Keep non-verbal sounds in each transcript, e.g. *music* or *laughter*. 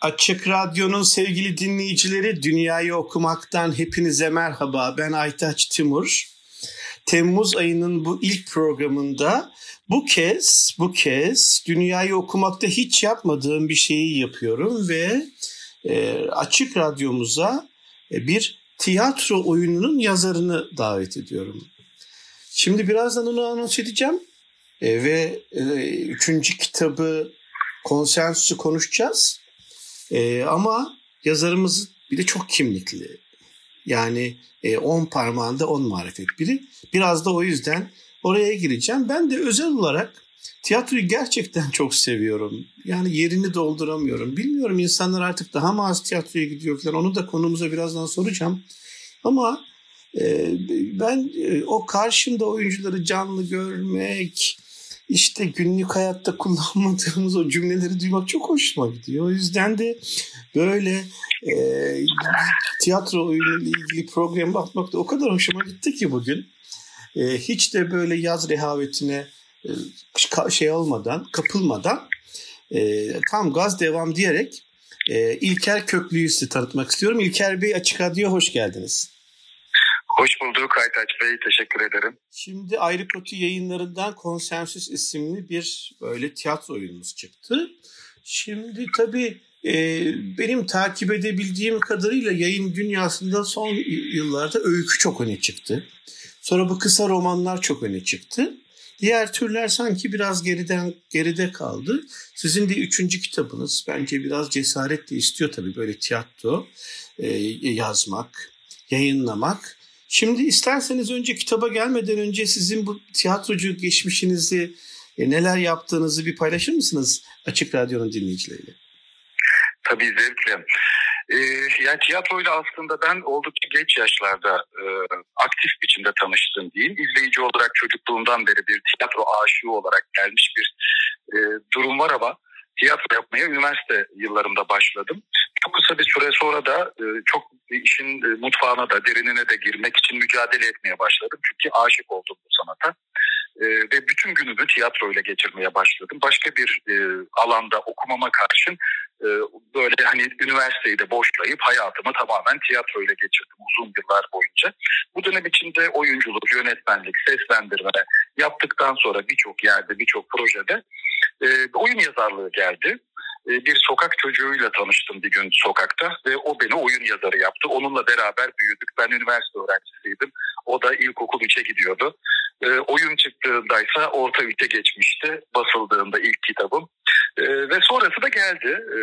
Açık Radyo'nun sevgili dinleyicileri Dünyayı Okumak'tan hepinize merhaba. Ben Aytaç Timur. Temmuz ayının bu ilk programında bu kez bu kez Dünyayı Okumak'ta hiç yapmadığım bir şeyi yapıyorum ve e, Açık Radyo'muza e, bir tiyatro oyununun yazarını davet ediyorum. Şimdi birazdan onu anons edeceğim e, ve e, üçüncü kitabı konsensüsü konuşacağız. E, ama yazarımız bir de çok kimlikli. Yani e, on parmağında on marifet biri. Biraz da o yüzden oraya gireceğim. Ben de özel olarak tiyatroyu gerçekten çok seviyorum. Yani yerini dolduramıyorum. Bilmiyorum insanlar artık daha mı az tiyatroya gidiyor falan. Onu da konumuza birazdan soracağım. Ama e, ben e, o karşımda oyuncuları canlı görmek, işte günlük hayatta *laughs* kullanmadığımız o cümleleri duymak çok hoşuma gidiyor. O yüzden de böyle e, tiyatro oyunuyla ilgili program bakmak da o kadar hoşuma gitti ki bugün. E, hiç de böyle yaz rehavetine e, şey olmadan, kapılmadan e, tam gaz devam diyerek e, İlker Köklü'yü tanıtmak istiyorum. İlker Bey Açık Radyo'ya hoş geldiniz. Hoş bulduk Aytaç Bey. Teşekkür ederim. Şimdi Ayrı Kotu yayınlarından Konsensüs isimli bir böyle tiyatro oyunumuz çıktı. Şimdi tabii e, benim takip edebildiğim kadarıyla yayın dünyasında son yıllarda öykü çok öne çıktı. Sonra bu kısa romanlar çok öne çıktı. Diğer türler sanki biraz geriden geride kaldı. Sizin de üçüncü kitabınız bence biraz cesaret de istiyor tabii böyle tiyatro e, yazmak, yayınlamak. Şimdi isterseniz önce kitaba gelmeden önce sizin bu tiyatrocu geçmişinizi, e, neler yaptığınızı bir paylaşır mısınız Açık Radyo'nun dinleyicileriyle? Tabii zevkle. Ee, yani tiyatroyla aslında ben oldukça geç yaşlarda e, aktif biçimde tanıştım diyeyim. İzleyici olarak çocukluğumdan beri bir tiyatro aşığı olarak gelmiş bir e, durum var ama tiyatro yapmaya üniversite yıllarımda başladım. Çok kısa bir süre sonra da e, çok işin e, mutfağına da derinine de girmek için mücadele etmeye başladım. Çünkü aşık oldum bu sanata. E, ve bütün günümü tiyatroyla geçirmeye başladım. Başka bir alanda okumama karşın böyle hani üniversiteyi de boşlayıp hayatımı tamamen tiyatroyla geçirdim uzun yıllar boyunca. Bu dönem içinde oyunculuk, yönetmenlik, seslendirme yaptıktan sonra birçok yerde, birçok projede oyun yazarlığı geldi. E, bir sokak çocuğuyla tanıştım bir gün sokakta ve o beni oyun yazarı yaptı. Onunla beraber büyüdük. Ben üniversite öğrencisiydim. O da ilkokul 3'e gidiyordu. E, oyun çıktığındaysa orta 3'e geçmişti basıldığında ilk kitabım. E, ve sonrası da geldi. E,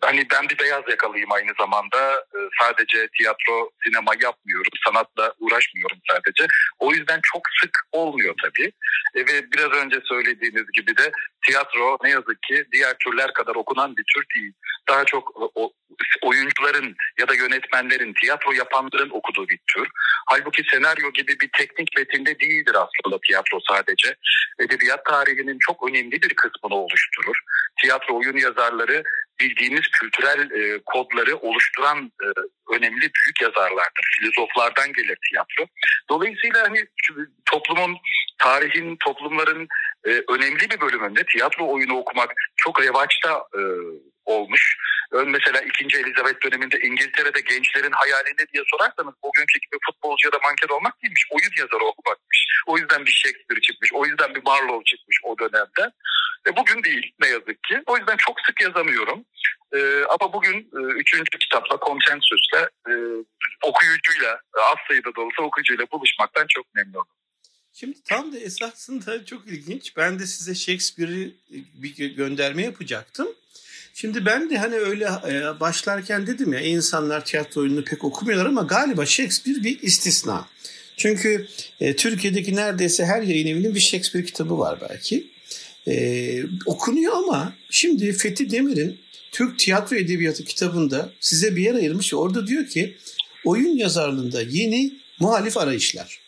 hani ben bir beyaz yakalıyım aynı zamanda. E, sadece tiyatro, sinema yapmıyorum. Sanatla uğraşmıyorum sadece. O yüzden çok sık olmuyor tabii. E, ve biraz önce söylediğiniz gibi de tiyatro ne yazık ki diğer türler kadar okunan bir tür değil. Daha çok o, oyuncuların ya da yönetmenlerin, tiyatro yapanların okuduğu bir tür. Halbuki senaryo gibi bir teknik metinde değildir aslında tiyatro sadece. Edebiyat tarihinin çok önemli bir kısmını oluşturur. Tiyatro oyun yazarları bildiğimiz kültürel e, kodları oluşturan e, önemli büyük yazarlardır. Filozoflardan gelir tiyatro. Dolayısıyla hani toplumun, tarihin, toplumların e, önemli bir bölümünde tiyatro oyunu okumak çok revaçta e, olmuş. Mesela 2. Elizabeth döneminde İngiltere'de gençlerin hayali ne diye sorarsanız bugünkü gibi futbolcu ya da manken olmak değilmiş. Oyun yazarı olmakmış. O yüzden bir Shakespeare çıkmış. O yüzden bir Marlowe çıkmış o dönemde. E bugün değil ne yazık ki. O yüzden çok sık yazamıyorum. E, ama bugün e, üçüncü kitapla konsensüsle e, okuyucuyla az sayıda da olsa okuyucuyla buluşmaktan çok memnunum. Şimdi tam da esasında çok ilginç. Ben de size Shakespeare'i bir gönderme yapacaktım. Şimdi ben de hani öyle e, başlarken dedim ya insanlar tiyatro oyununu pek okumuyorlar ama galiba Shakespeare bir istisna. Çünkü e, Türkiye'deki neredeyse her yayın evinin bir Shakespeare kitabı var belki. E, okunuyor ama şimdi Fethi Demir'in Türk Tiyatro Edebiyatı kitabında size bir yer ayırmış. Orada diyor ki oyun yazarlığında yeni muhalif arayışlar.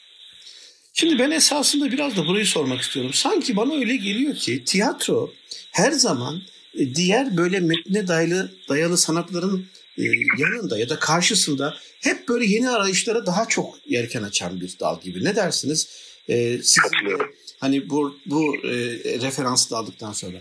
Şimdi ben esasında biraz da burayı sormak istiyorum. Sanki bana öyle geliyor ki tiyatro her zaman e, diğer böyle metne dayalı, dayalı sanatların e, yanında ya da karşısında hep böyle yeni arayışlara daha çok yelken açan bir dal gibi. Ne dersiniz? Ee, sizin de, hani bu, bu e, referansı da aldıktan sonra.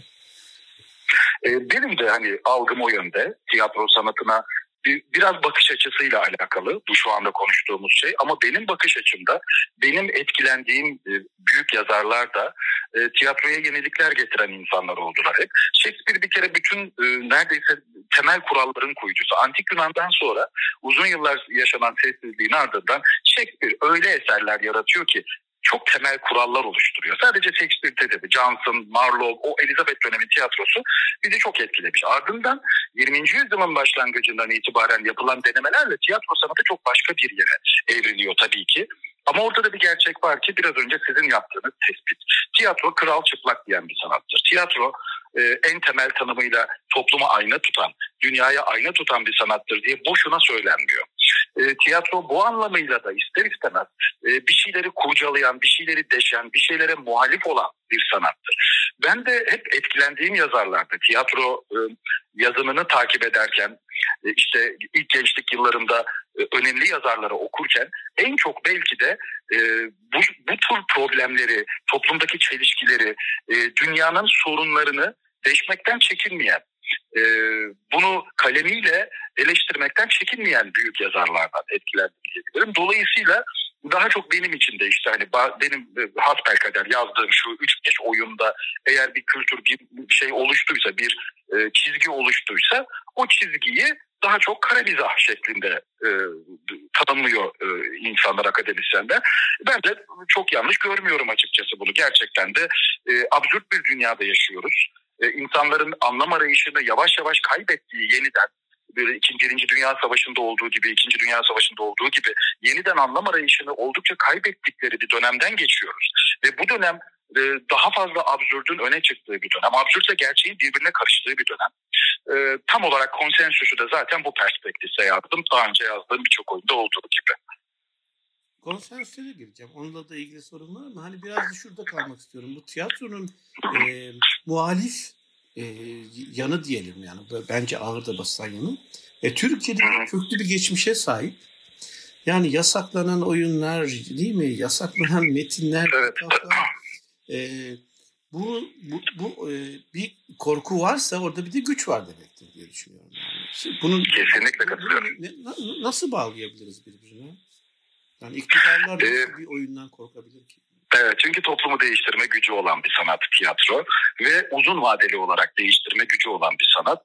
Benim de hani algım o yönde. Tiyatro sanatına biraz bakış açısıyla alakalı bu şu anda konuştuğumuz şey ama benim bakış açımda benim etkilendiğim e, büyük yazarlar da e, tiyatroya yenilikler getiren insanlar oldular hep. Shakespeare bir kere bütün e, neredeyse temel kuralların kuyucusu. Antik Yunan'dan sonra uzun yıllar yaşanan sessizliğin ardından Shakespeare öyle eserler yaratıyor ki çok temel kurallar oluşturuyor. Sadece Shakespeare'de de Johnson, Marlowe, o Elizabeth dönemi tiyatrosu bizi çok etkilemiş. Ardından 20. yüzyılın başlangıcından itibaren yapılan denemelerle tiyatro sanatı çok başka bir yere evriliyor tabii ki. Ama ortada bir gerçek var ki biraz önce sizin yaptığınız tespit. Tiyatro kral çıplak diyen bir sanattır. Tiyatro e, en temel tanımıyla topluma ayna tutan, dünyaya ayna tutan bir sanattır diye boşuna söylenmiyor. E, tiyatro bu anlamıyla da ister istemez e, bir şeyleri kurcalayan, bir şeyleri deşen, bir şeylere muhalif olan bir sanattır. Ben de hep etkilendiğim yazarlarda tiyatro e, yazımını takip ederken e, işte ilk gençlik yıllarımda e, önemli yazarları okurken en çok belki de e, bu, bu tür problemleri, toplumdaki çelişkileri, e, dünyanın sorunlarını deşmekten çekinmeyen, e, bunu kalemiyle eleştirmekten çekinmeyen büyük yazarlardan etkilendim diyebilirim. Dolayısıyla daha çok benim için de işte hani benim e, hasbelkader yazdığım şu 3-5 oyunda eğer bir kültür bir şey oluştuysa bir e, çizgi oluştuysa o çizgiyi daha çok kara mizah şeklinde e, tanımlıyor e, insanlar akademisyenler. Ben de çok yanlış görmüyorum açıkçası bunu. Gerçekten de e, absürt bir dünyada yaşıyoruz. E, insanların anlam arayışını yavaş yavaş kaybettiği yeniden böyle ikinci, birinci Dünya Savaşı'nda olduğu gibi, ikinci Dünya Savaşı'nda olduğu gibi yeniden anlam arayışını oldukça kaybettikleri bir dönemden geçiyoruz. Ve bu dönem e, daha fazla absürdün öne çıktığı bir dönem. Absürtle gerçeğin birbirine karıştığı bir dönem. E, tam olarak konsensüsü de zaten bu perspektifte yazdım. Daha önce yazdığım birçok oyunda olduğu gibi. Konsensüse gireceğim. Onunla da ilgili sorun var ama hani biraz da şurada kalmak istiyorum. Bu tiyatronun e, muhalif e, yanı diyelim yani bence ağır da basan yanı. E, Türkiye'de köklü bir geçmişe sahip. Yani yasaklanan oyunlar değil mi? Yasaklanan metinler, evet. e, bu bu, bu e, bir korku varsa orada bir de güç var demektir diye düşünüyorum. Yani. Bunun kesinlikle katılıyorum. Ne, nasıl bağlayabiliriz birbirine? Yani iktidarlar ee, bir oyundan korkabilir ki? Evet, çünkü toplumu değiştirme gücü olan bir sanat tiyatro ve uzun vadeli olarak değiştirme gücü olan bir sanat.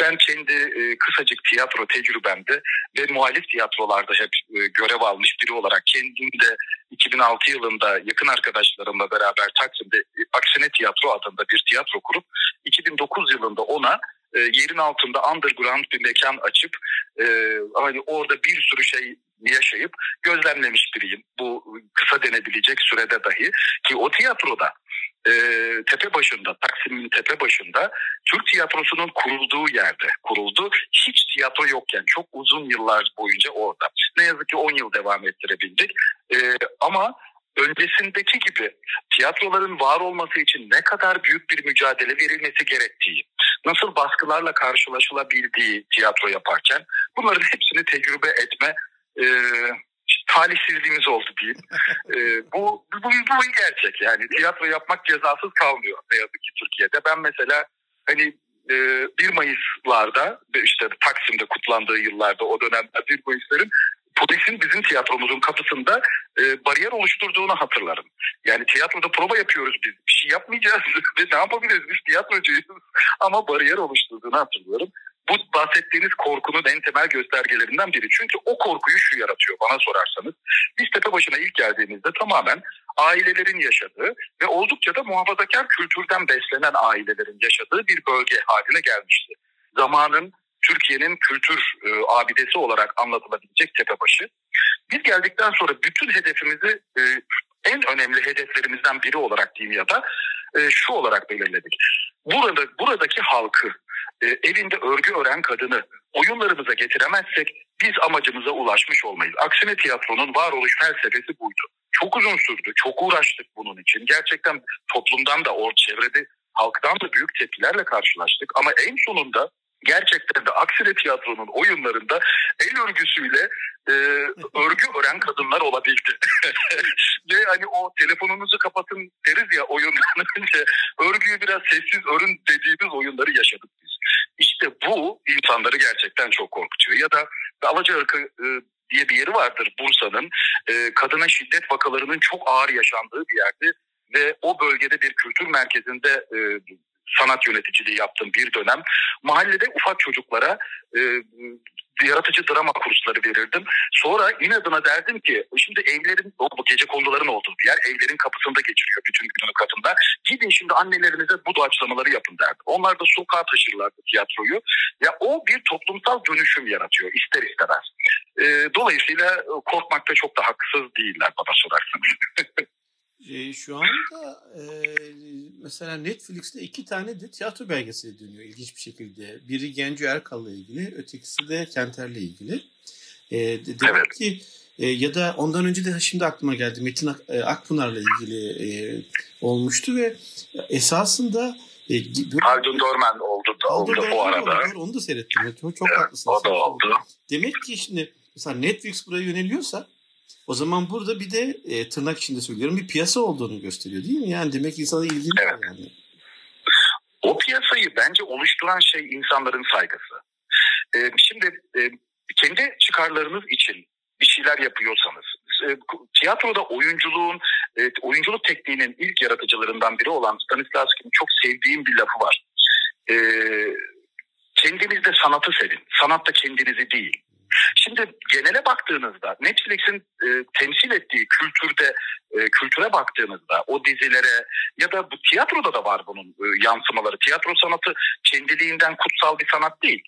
Ben kendi e, kısacık tiyatro tecrübemde ve muhalif tiyatrolarda hep e, görev almış biri olarak kendim de 2006 yılında yakın arkadaşlarımla beraber Taksim'de e, Aksine Tiyatro adında bir tiyatro kurup 2009 yılında ona yerin altında underground bir mekan açıp e, hani orada bir sürü şey yaşayıp gözlemlemiş biriyim. Bu kısa denebilecek sürede dahi ki o tiyatroda e, tepe başında Taksim'in tepe başında Türk tiyatrosunun kurulduğu yerde kuruldu. Hiç tiyatro yokken çok uzun yıllar boyunca orada. Ne yazık ki 10 yıl devam ettirebildik. E, ama öncesindeki gibi tiyatroların var olması için ne kadar büyük bir mücadele verilmesi gerektiği, nasıl baskılarla karşılaşılabildiği tiyatro yaparken bunların hepsini tecrübe etme e, talihsizliğimiz oldu diyeyim. e, bu, bu, bu gerçek yani tiyatro yapmak cezasız kalmıyor ne yazık ki Türkiye'de. Ben mesela hani 1 e, Mayıs'larda işte Taksim'de kutlandığı yıllarda o dönemde 1 Mayıs'ların polisin bizim tiyatromuzun kapısında e, bariyer oluşturduğunu hatırlarım. Yani tiyatroda prova yapıyoruz biz. Bir şey yapmayacağız *laughs* ve ne yapabiliriz biz tiyatrocuyuz. Ama bariyer oluşturduğunu hatırlıyorum. Bu bahsettiğiniz korkunun en temel göstergelerinden biri. Çünkü o korkuyu şu yaratıyor bana sorarsanız. Biz tepe başına ilk geldiğimizde tamamen ailelerin yaşadığı ve oldukça da muhafazakar kültürden beslenen ailelerin yaşadığı bir bölge haline gelmişti. zamanın Türkiye'nin kültür e, abidesi olarak anlatılabilecek Tepebaşı. Biz geldikten sonra bütün hedefimizi e, en önemli hedeflerimizden biri olarak diyeyim ya da e, şu olarak belirledik. Burada buradaki halkı, e, evinde örgü ören kadını oyunlarımıza getiremezsek biz amacımıza ulaşmış olmayız. Aksine tiyatronun varoluş felsefesi buydu. Çok uzun sürdü, çok uğraştık bunun için. Gerçekten toplumdan da o çevrede halktan da büyük tepkilerle karşılaştık. Ama en sonunda gerçekten de Aksine Tiyatro'nun oyunlarında el örgüsüyle e, örgü ören kadınlar olabildi. *laughs* Ve hani o telefonunuzu kapatın deriz ya oyundan *laughs* önce örgüyü biraz sessiz örün dediğimiz oyunları yaşadık biz. İşte bu insanları gerçekten çok korkutuyor. Ya da Alacaırkı e, diye bir yeri vardır Bursa'nın. E, kadına şiddet vakalarının çok ağır yaşandığı bir yerde ve o bölgede bir kültür merkezinde e, sanat yöneticiliği yaptığım bir dönem mahallede ufak çocuklara e, yaratıcı drama kursları verirdim. Sonra inadına derdim ki şimdi evlerin o bu gece konduların olduğu bir yer evlerin kapısında geçiriyor bütün gününü kadınlar. Gidin şimdi annelerinize bu doğaçlamaları yapın derdim. Onlar da sokağa taşırlardı tiyatroyu. Ya o bir toplumsal dönüşüm yaratıyor ister istemez. E, dolayısıyla korkmakta çok da haksız değiller bana sorarsanız. *laughs* E, şu anda e, mesela Netflix'te iki tane de tiyatro belgeseli dönüyor ilginç bir şekilde. Biri Genco Erkal'la ilgili, ötekisi de Kenter'le ilgili. E, demek evet. ki e, ya da ondan önce de şimdi aklıma geldi Metin Ak, e, Akpınar'la ilgili e, olmuştu ve esasında e, Haldun Dorman oldu da oldu Dorman o arada. Oldu, onu da seyrettim. Çok, çok evet, haklısın. O da oldu. Demek ki şimdi mesela Netflix buraya yöneliyorsa o zaman burada bir de e, tırnak içinde söylüyorum bir piyasa olduğunu gösteriyor değil mi? Yani demek insana ilgili evet. yani. O piyasayı bence oluşturan şey insanların saygısı. Ee, şimdi e, kendi çıkarlarınız için bir şeyler yapıyorsanız, e, tiyatroda oyunculuğun, e, oyunculuk tekniğinin ilk yaratıcılarından biri olan Stanislavski'nin çok sevdiğim bir lafı var. E, kendinizde sanatı sevin, sanat da kendinizi değil. Şimdi genele baktığınızda Netflix'in e, temsil ettiği kültürde e, kültüre baktığınızda o dizilere ya da bu tiyatroda da var bunun e, yansımaları. Tiyatro sanatı kendiliğinden kutsal bir sanat değil.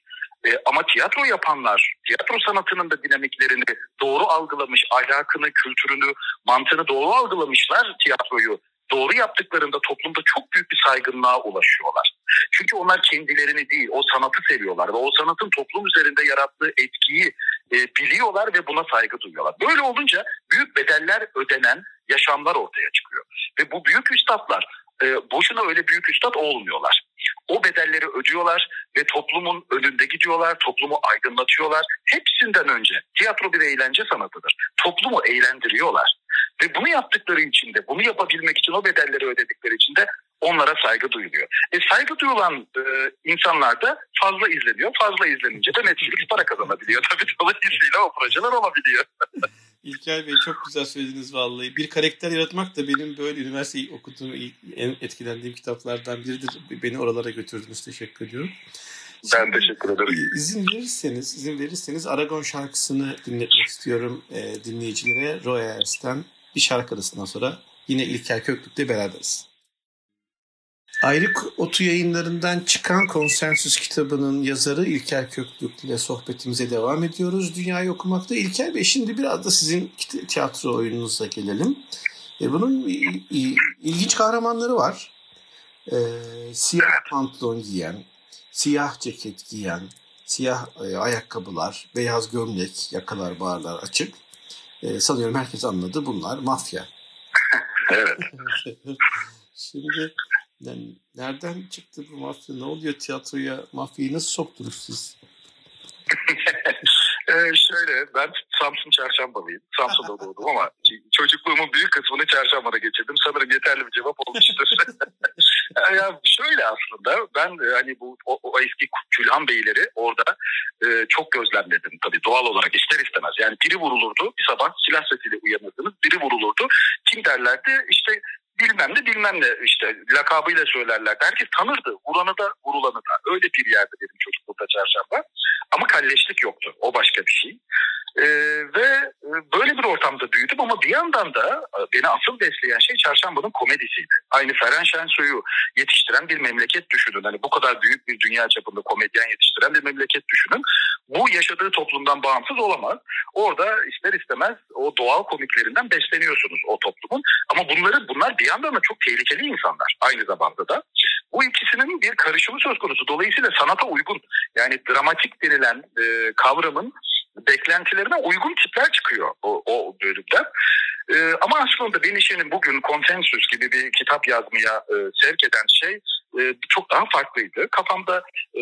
E, ama tiyatro yapanlar, tiyatro sanatının da dinamiklerini doğru algılamış, ahlakını, kültürünü, mantığını doğru algılamışlar tiyatroyu doğru yaptıklarında toplumda çok büyük bir saygınlığa ulaşıyorlar. Çünkü onlar kendilerini değil o sanatı seviyorlar ve o sanatın toplum üzerinde yarattığı etkiyi e, biliyorlar ve buna saygı duyuyorlar. Böyle olunca büyük bedeller ödenen yaşamlar ortaya çıkıyor. Ve bu büyük üstadlar e, boşuna öyle büyük üstad olmuyorlar. O bedelleri ödüyorlar ve toplumun önünde gidiyorlar, toplumu aydınlatıyorlar. Hepsinden önce tiyatro bir eğlence sanatıdır. Toplumu eğlendiriyorlar. Ve bunu yaptıkları için de, bunu yapabilmek için o bedelleri ödedikleri için de onlara saygı duyuluyor. E saygı duyulan e, insanlar da fazla izleniyor. Fazla izlenince de Netflix para kazanabiliyor. *laughs* Tabii dolayısıyla o projeler olabiliyor. *laughs* İlker Bey çok güzel söylediniz vallahi. Bir karakter yaratmak da benim böyle üniversiteyi okuduğum en etkilendiğim kitaplardan biridir. Beni oralara götürdünüz. Teşekkür ediyorum. Ben teşekkür ederim. İzin verirseniz, izin verirseniz Aragon şarkısını dinletmek istiyorum e, dinleyicilere. Roy Ayer'sten bir şarkı arasından sonra yine İlker Köklük'te beraberiz. Ayrık Otu yayınlarından çıkan Konsensüs kitabının yazarı İlker Köklük ile sohbetimize devam ediyoruz. Dünyayı okumakta. İlker Bey şimdi biraz da sizin tiyatro oyununuza gelelim. E, bunun ilginç kahramanları var. E, siyah pantolon giyen, siyah ceket giyen, siyah e, ayakkabılar, beyaz gömlek, yakalar, bağırlar açık. E, sanıyorum herkes anladı bunlar mafya. *laughs* evet. *laughs* Şimdi yani nereden çıktı bu mafya? Ne oluyor tiyatroya? Mafyayı nasıl soktunuz siz? *laughs* ee, şöyle ben Samsun Çarşambalıyım. Samsun'da *laughs* doğdum ama çocukluğumun büyük kısmını Çarşamba'da geçirdim. Sanırım yeterli bir cevap olmuştur. *laughs* ya şöyle aslında ben e, hani bu o, o eski Külhan Beyleri orada e, çok gözlemledim tabii doğal olarak ister istemez. Yani biri vurulurdu bir sabah silah sesiyle uyanırdınız biri vurulurdu. Kim derlerdi işte bilmem ne bilmem ne işte lakabıyla söylerler. Herkes tanırdı. Vuranı da vurulanı da. Öyle bir yerde benim çocuklukta çarşamba. Ama kalleşlik yoktu. O başka bir şey. E, ve e, böyle bir ortamda büyüdüm ama bir yandan da e, beni asıl besleyen şey Çarşamba'nın komedisiydi. Aynı Feren Şensoy'u yetiştiren bir memleket düşünün. Hani bu kadar büyük bir dünya çapında komedyen yetiştiren bir memleket düşünün. Bu yaşadığı toplumdan bağımsız olamaz. Orada ister istemez o doğal komiklerinden besleniyorsunuz o toplumun. Ama bunları bunlar bir yandan da çok tehlikeli insanlar aynı zamanda da. Bu ikisinin bir karışımı söz konusu. Dolayısıyla sanata uygun yani dramatik denilen e, kavramın beklentilerine uygun tipler çıkıyor o, o bölümde. Ee, ama aslında beni şimdi bugün konsensüs gibi bir kitap yazmaya e, sevk eden şey e, çok daha farklıydı. Kafamda e,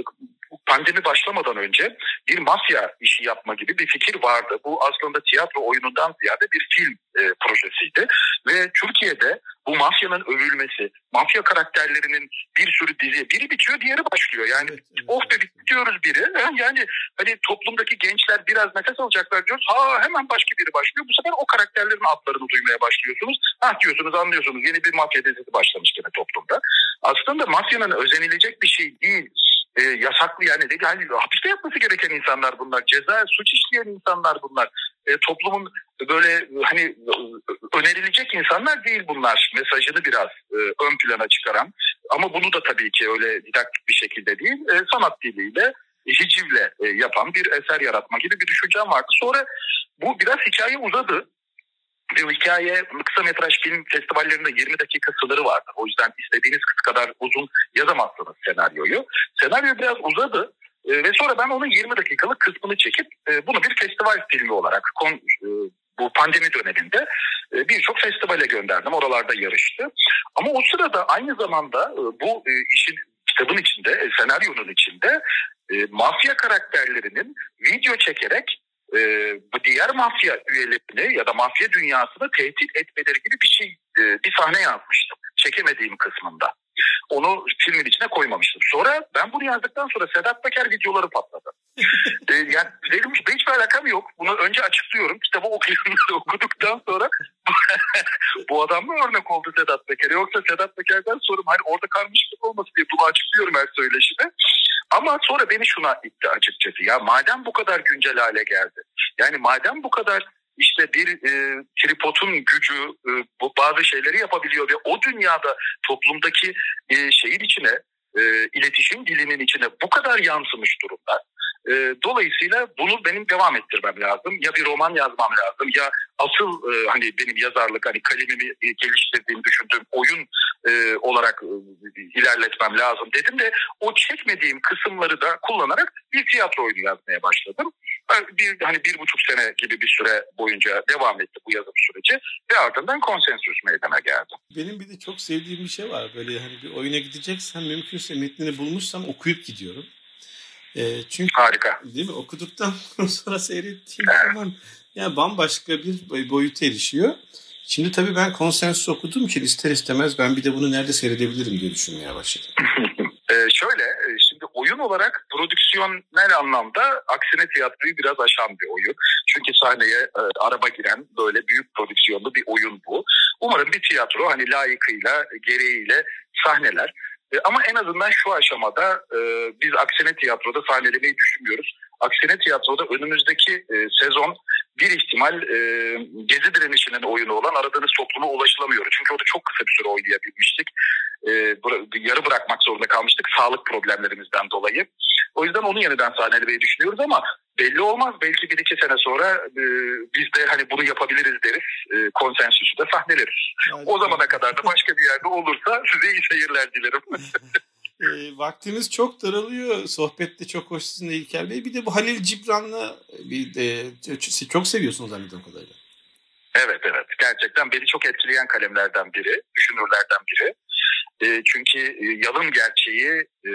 pandemi başlamadan önce bir mafya işi yapma gibi bir fikir vardı. Bu aslında tiyatro oyunundan ziyade bir film e, projesiydi. Ve Türkiye'de bu mafyanın övülmesi, mafya karakterlerinin bir sürü dizi, biri bitiyor diğeri başlıyor. Yani oh be bitiyoruz biri. Yani hani toplumdaki gençler biraz nefes alacaklar diyoruz. Ha hemen başka biri başlıyor. Bu sefer o karakterlerin adlarını duymaya başlıyorsunuz. Ah diyorsunuz anlıyorsunuz yeni bir mafya dizisi başlamış gene toplumda. Aslında mafyanın özenilecek bir şey değil e, yasaklı yani hani hapiste yatması gereken insanlar bunlar. Ceza suç işleyen insanlar bunlar. E, toplumun böyle hani önerilecek insanlar değil bunlar. Mesajını biraz e, ön plana çıkaran ama bunu da tabii ki öyle didaktik bir şekilde değil e, sanat diliyle hicivle e, yapan bir eser yaratma gibi bir düşüncem vardı. Sonra bu biraz hikaye uzadı. Bir hikaye kısa metraj film festivallerinde 20 dakika sınırı vardı. O yüzden istediğiniz kadar uzun yazamazsınız senaryoyu. Senaryo biraz uzadı. E, ve sonra ben onun 20 dakikalık kısmını çekip e, bunu bir festival filmi olarak kon, e, bu pandemi döneminde e, birçok festivale gönderdim. Oralarda yarıştı. Ama o sırada aynı zamanda e, bu e, işin kitabın içinde, e, senaryonun içinde e, mafya karakterlerinin video çekerek e, bu diğer mafya üyelerini ya da mafya dünyasını tehdit etmeleri gibi bir şey e, bir sahne yazmıştım. Çekemediğim kısmında. Onu filmin içine koymamıştım. Sonra ben bunu yazdıktan sonra Sedat Peker videoları patladı. *laughs* e, yani dedim hiçbir alakam yok. Bunu önce açıklıyorum. Kitabı okuyuyorum, *laughs* okuduktan sonra *laughs* bu adam mı örnek oldu Sedat Peker'e? Yoksa Sedat Peker'den sorum hani orada karmışlık olması diye bunu açıklıyorum her söyleşide. Ama sonra beni şuna itti açıkçası. Ya madem bu kadar güncel hale geldi. Yani madem bu kadar işte bir e, tripodun gücü e, bu bazı şeyleri yapabiliyor ve o dünyada toplumdaki e, şeyin içine e, iletişim dilinin içine bu kadar yansımış durumda. E, dolayısıyla bunu benim devam ettirmem lazım. Ya bir roman yazmam lazım ya asıl e, hani benim yazarlık hani kalemimi e, geliştirdiğim düşündüğüm oyun e, olarak e, ilerletmem lazım dedim de o çekmediğim kısımları da kullanarak bir tiyatro oyunu yazmaya başladım. Bir, hani bir buçuk sene gibi bir süre boyunca devam etti bu yazım süreci ve ardından konsensüs meydana geldi. Benim bir de çok sevdiğim bir şey var. Böyle hani bir oyuna gideceksem mümkünse metnini bulmuşsam okuyup gidiyorum. E, çünkü Harika. Değil mi? Okuduktan *laughs* sonra seyrettiğim evet. zaman yani bambaşka bir boyuta erişiyor. Şimdi tabii ben konsensüs okuduğum için ister istemez ben bir de bunu nerede seyredebilirim diye düşünmeye başladım. *laughs* ee, şöyle, e, şimdi oyun olarak prodüksiyonel anlamda aksine tiyatroyu biraz aşan bir oyun. Çünkü sahneye e, araba giren böyle büyük prodüksiyonlu bir oyun bu. Umarım bir tiyatro hani layıkıyla, gereğiyle sahneler. E, ama en azından şu aşamada e, biz Aksine Tiyatro'da sahnelemeyi düşünmüyoruz. Aksine Tiyatro'da önümüzdeki e, sezon bir ihtimal e, Gezi Direnişi'nin oyunu olan aradığınız topluma ulaşılamıyor. Çünkü orada çok kısa bir süre oynayabilmiştik. E, yarı bırakmak zorunda kalmıştık sağlık problemlerimizden dolayı. O yüzden onu yeniden sahnelemeyi düşünüyoruz ama belli olmaz. Belki bir iki sene sonra e, biz de hani bunu yapabiliriz deriz. E, konsensüsü de sahneleriz. Yani, o zamana kadar da başka bir yerde olursa size iyi seyirler dilerim. *laughs* e, vaktimiz çok daralıyor. Sohbette çok hoş sizinle İlker Bey. Bir de bu Halil Cibran'la bir de, çok seviyorsunuz anladığım kadarıyla. Evet evet. Gerçekten beni çok etkileyen kalemlerden biri, düşünürlerden biri. E, çünkü e, yalın gerçeği e,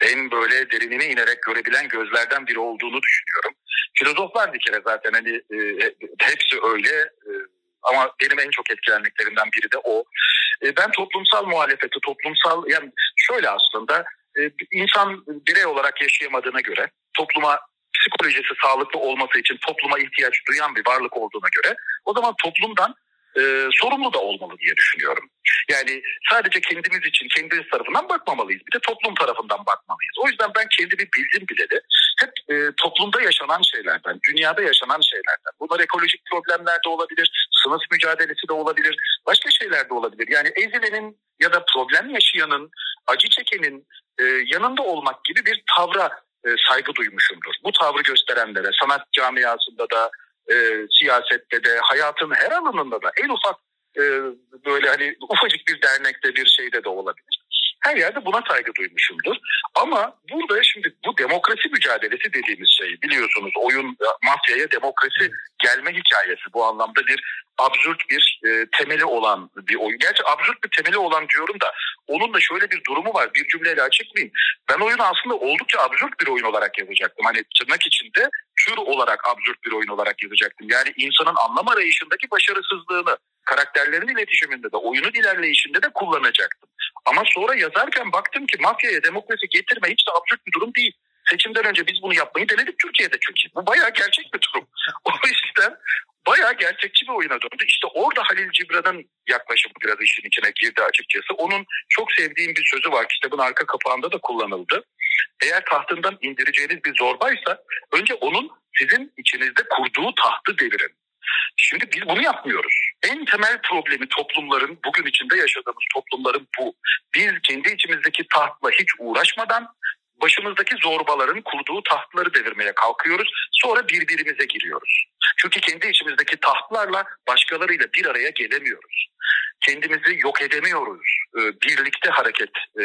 en böyle derinine inerek görebilen gözlerden biri olduğunu düşünüyorum. Filozoflar bir kere zaten hani e, hepsi öyle e, ama benim en çok etkilendiklerimden biri de o. E, ben toplumsal muhalefeti, toplumsal yani şöyle aslında e, insan birey olarak yaşayamadığına göre topluma psikolojisi sağlıklı olması için topluma ihtiyaç duyan bir varlık olduğuna göre o zaman toplumdan e, sorumlu da olmalı diye düşünüyorum. Yani sadece kendimiz için kendimiz tarafından bakmamalıyız. Bir de toplum tarafından bakmalıyız. O yüzden ben kendimi bildim bileli hep e, toplumda yaşanan şeylerden, dünyada yaşanan şeylerden. Bunlar ekolojik problemler de olabilir, sınıf mücadelesi de olabilir, başka şeyler de olabilir. Yani ezilenin ya da problem yaşayanın, acı çekenin e, yanında olmak gibi bir tavra e, saygı duymuşumdur. Bu tavrı gösterenlere sanat camiasında da, e, siyasette de, hayatın her alanında da en ufak e, böyle hani ufacık bir dernekte bir şeyde de olabilir. Her yerde buna saygı duymuşumdur. Ama burada şimdi bu demokrasi mücadelesi dediğimiz şey biliyorsunuz oyun mafyaya demokrasi gelme hikayesi bu anlamda bir absürt bir e, temeli olan bir oyun. Gerçi absürt bir temeli olan diyorum da onun da şöyle bir durumu var. Bir cümleyle açıklayayım. Ben oyunu aslında oldukça absürt bir oyun olarak yazacaktım. Hani tırnak içinde tür olarak absürt bir oyun olarak yazacaktım. Yani insanın anlam arayışındaki başarısızlığını karakterlerin iletişiminde de oyunun ilerleyişinde de kullanacaktım. Ama sonra yazarken baktım ki mafyaya demokrasi getirme hiç de absürt bir durum değil. Seçimden önce biz bunu yapmayı denedik Türkiye'de çünkü. Bu bayağı gerçek bir durum. *laughs* O yüzden bayağı gerçekçi bir oyuna döndü. İşte orada Halil Cibran'ın yaklaşımı biraz işin içine girdi açıkçası. Onun çok sevdiğim bir sözü var. Kitabın arka kapağında da kullanıldı. Eğer tahtından indireceğiniz bir zorbaysa önce onun sizin içinizde kurduğu tahtı devirin. Şimdi biz bunu yapmıyoruz. En temel problemi toplumların, bugün içinde yaşadığımız toplumların bu. Biz kendi içimizdeki tahtla hiç uğraşmadan başımızdaki zorbaların kurduğu tahtları devirmeye kalkıyoruz. Sonra birbirimize giriyoruz. Çünkü kendi içimizdeki tahtlarla başkalarıyla bir araya gelemiyoruz. Kendimizi yok edemiyoruz. Ee, birlikte hareket e,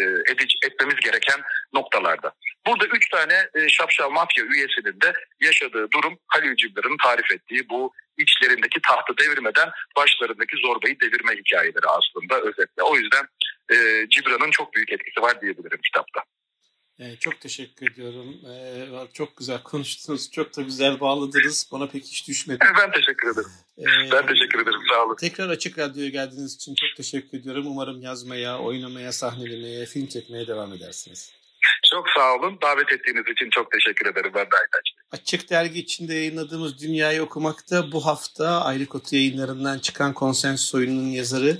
etmemiz gereken noktalarda. Burada üç tane e, şapşal mafya üyesinin de yaşadığı durum Halil Cibler'in tarif ettiği bu içlerindeki tahtı devirmeden başlarındaki zorbayı devirme hikayeleri aslında özetle. O yüzden e, Cibran'ın çok büyük etkisi var diyebilirim kitapta. Ee, çok teşekkür ediyorum. Ee, çok güzel konuştunuz. Çok da güzel bağladınız. Bana pek hiç düşmedi. Ben teşekkür ederim. Ee, ben teşekkür ederim. Sağ olun. Tekrar Açık Radyo'ya geldiğiniz için çok teşekkür ediyorum. Umarım yazmaya, oynamaya, sahnelemeye, film çekmeye devam edersiniz. Çok sağ olun. Davet ettiğiniz için çok teşekkür ederim. Ben de Aytaç. Açık Dergi içinde yayınladığımız Dünyayı Okumak'ta bu hafta Ayrık Otu yayınlarından çıkan Konsens oyununun yazarı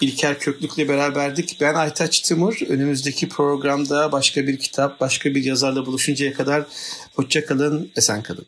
İlker Köklük'le beraberdik. Ben Aytaç Timur. Önümüzdeki programda başka bir kitap, başka bir yazarla buluşuncaya kadar hoşça kalın, esen kalın.